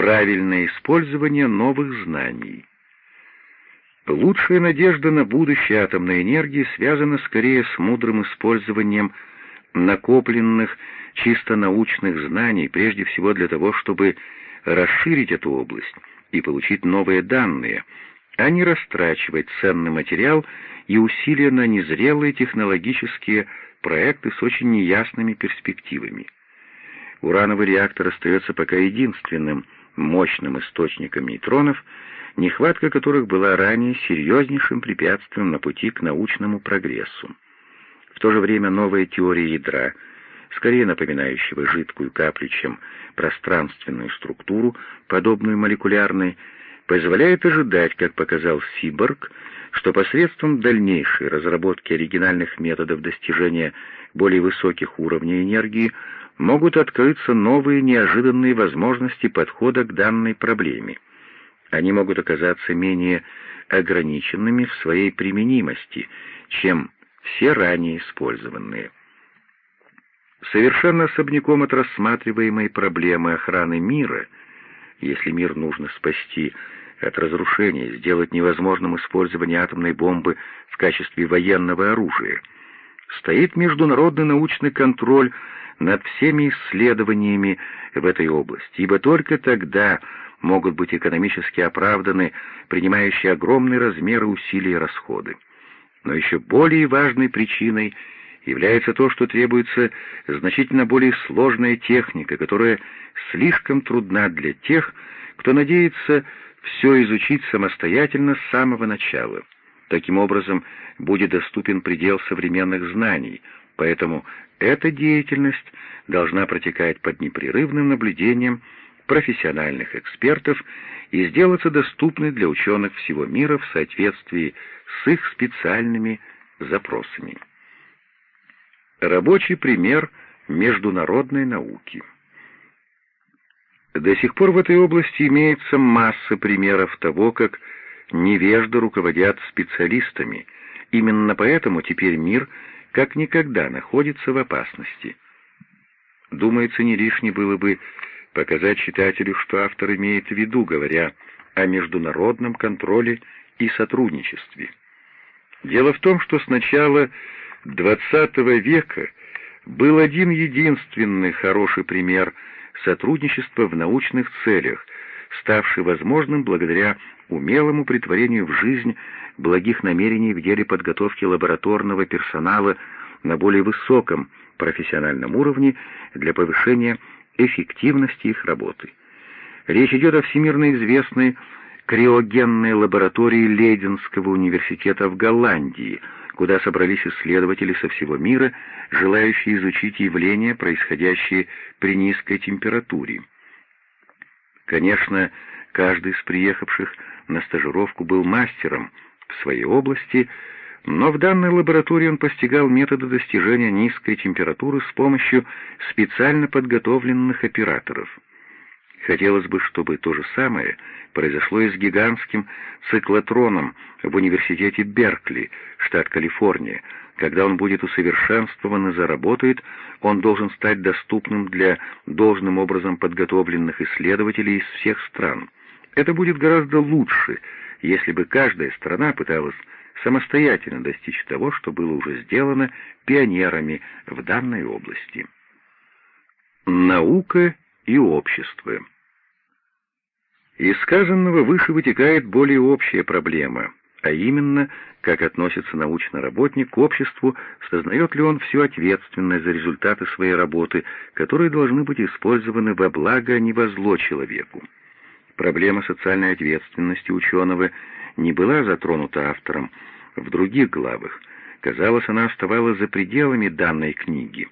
правильное использование новых знаний. Лучшая надежда на будущее атомной энергии связана скорее с мудрым использованием накопленных чисто научных знаний, прежде всего для того, чтобы расширить эту область и получить новые данные, а не растрачивать ценный материал и усилия на незрелые технологические проекты с очень неясными перспективами. Урановый реактор остается пока единственным мощным источником нейтронов, нехватка которых была ранее серьезнейшим препятствием на пути к научному прогрессу. В то же время новая теория ядра, скорее напоминающего жидкую каплю, чем пространственную структуру, подобную молекулярной, позволяет ожидать, как показал Сиборг, что посредством дальнейшей разработки оригинальных методов достижения более высоких уровней энергии могут открыться новые неожиданные возможности подхода к данной проблеме. Они могут оказаться менее ограниченными в своей применимости, чем все ранее использованные. Совершенно особняком от рассматриваемой проблемы охраны мира, если мир нужно спасти от разрушения, сделать невозможным использование атомной бомбы в качестве военного оружия, стоит международный научный контроль над всеми исследованиями в этой области, ибо только тогда могут быть экономически оправданы принимающие огромные размеры усилий и расходы. Но еще более важной причиной является то, что требуется значительно более сложная техника, которая слишком трудна для тех, кто надеется все изучить самостоятельно с самого начала. Таким образом, будет доступен предел современных знаний, поэтому эта деятельность должна протекать под непрерывным наблюдением профессиональных экспертов и сделаться доступной для ученых всего мира в соответствии с их специальными запросами. Рабочий пример международной науки. До сих пор в этой области имеется масса примеров того, как невежды руководят специалистами. Именно поэтому теперь мир как никогда находится в опасности. Думается, не лишне было бы показать читателю, что автор имеет в виду, говоря о международном контроле и сотрудничестве. Дело в том, что с начала XX века был один единственный хороший пример сотрудничества в научных целях, ставший возможным благодаря умелому притворению в жизнь благих намерений в деле подготовки лабораторного персонала на более высоком профессиональном уровне для повышения эффективности их работы. Речь идет о всемирно известной криогенной лаборатории Лейденского университета в Голландии, куда собрались исследователи со всего мира, желающие изучить явления, происходящие при низкой температуре. Конечно, каждый из приехавших на стажировку был мастером в своей области, но в данной лаборатории он постигал методы достижения низкой температуры с помощью специально подготовленных операторов. Хотелось бы, чтобы то же самое произошло и с гигантским циклотроном в университете Беркли, штат Калифорния. Когда он будет усовершенствован и заработает, он должен стать доступным для должным образом подготовленных исследователей из всех стран. Это будет гораздо лучше, если бы каждая страна пыталась самостоятельно достичь того, что было уже сделано пионерами в данной области. Наука и общество Из сказанного выше вытекает более общая проблема, а именно, как относится научный работник к обществу, сознает ли он всю ответственность за результаты своей работы, которые должны быть использованы во благо, а не во зло человеку. Проблема социальной ответственности ученого не была затронута автором в других главах. Казалось, она оставалась за пределами данной книги.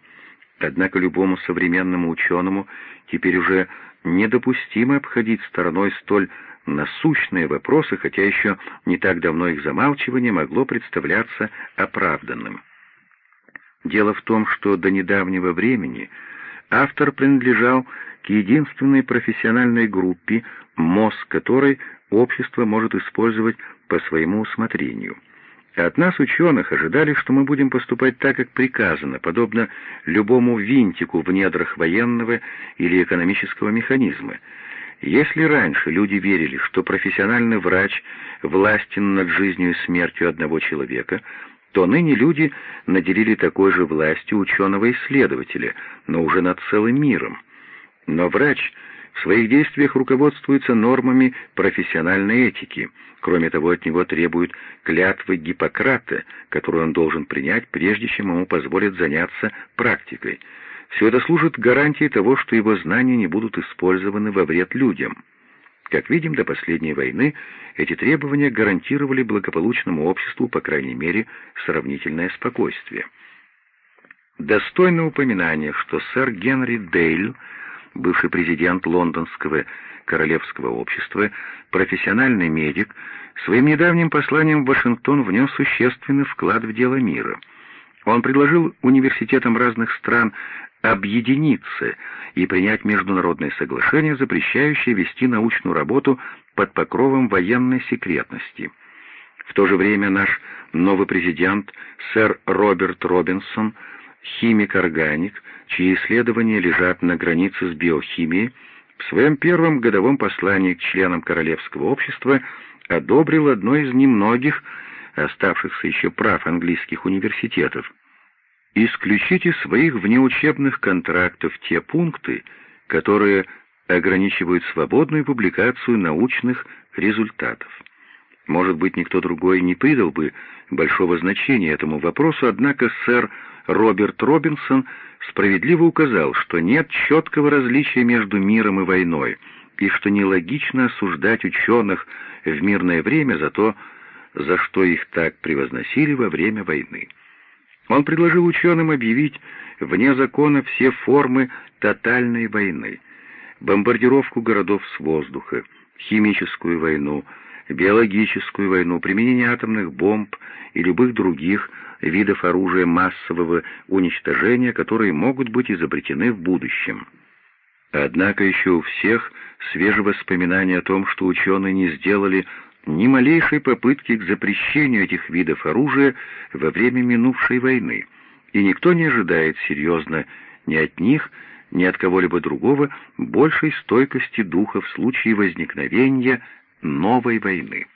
Однако любому современному ученому теперь уже недопустимо обходить стороной столь насущные вопросы, хотя еще не так давно их замалчивание могло представляться оправданным. Дело в том, что до недавнего времени автор принадлежал к единственной профессиональной группе, мозг которой общество может использовать по своему усмотрению. От нас, ученых, ожидали, что мы будем поступать так, как приказано, подобно любому винтику в недрах военного или экономического механизма. Если раньше люди верили, что профессиональный врач властен над жизнью и смертью одного человека, то ныне люди наделили такой же властью ученого-исследователя, но уже над целым миром. Но врач в своих действиях руководствуется нормами профессиональной этики. Кроме того, от него требуют клятвы Гиппократа, которую он должен принять, прежде чем ему позволят заняться практикой. Все это служит гарантией того, что его знания не будут использованы во вред людям. Как видим, до последней войны эти требования гарантировали благополучному обществу, по крайней мере, сравнительное спокойствие. Достойно упоминания, что сэр Генри Дейл, бывший президент лондонского королевского общества, профессиональный медик, своим недавним посланием в Вашингтон внес существенный вклад в дело мира. Он предложил университетам разных стран объединиться и принять международное соглашение, запрещающее вести научную работу под покровом военной секретности. В то же время наш новый президент, сэр Роберт Робинсон, химик-органик, чьи исследования лежат на границе с биохимией, в своем первом годовом послании к членам Королевского общества одобрил одно из немногих оставшихся еще прав английских университетов исключить из своих внеучебных контрактов те пункты, которые ограничивают свободную публикацию научных результатов. Может быть, никто другой не придал бы большого значения этому вопросу, однако сэр Роберт Робинсон справедливо указал, что нет четкого различия между миром и войной, и что нелогично осуждать ученых в мирное время за то, за что их так превозносили во время войны. Он предложил ученым объявить вне закона все формы тотальной войны, бомбардировку городов с воздуха, химическую войну, биологическую войну, применение атомных бомб и любых других видов оружия массового уничтожения, которые могут быть изобретены в будущем. Однако еще у всех свежее воспоминание о том, что ученые не сделали ни малейшей попытки к запрещению этих видов оружия во время минувшей войны, и никто не ожидает серьезно ни от них, ни от кого-либо другого большей стойкости духа в случае возникновения новой войны.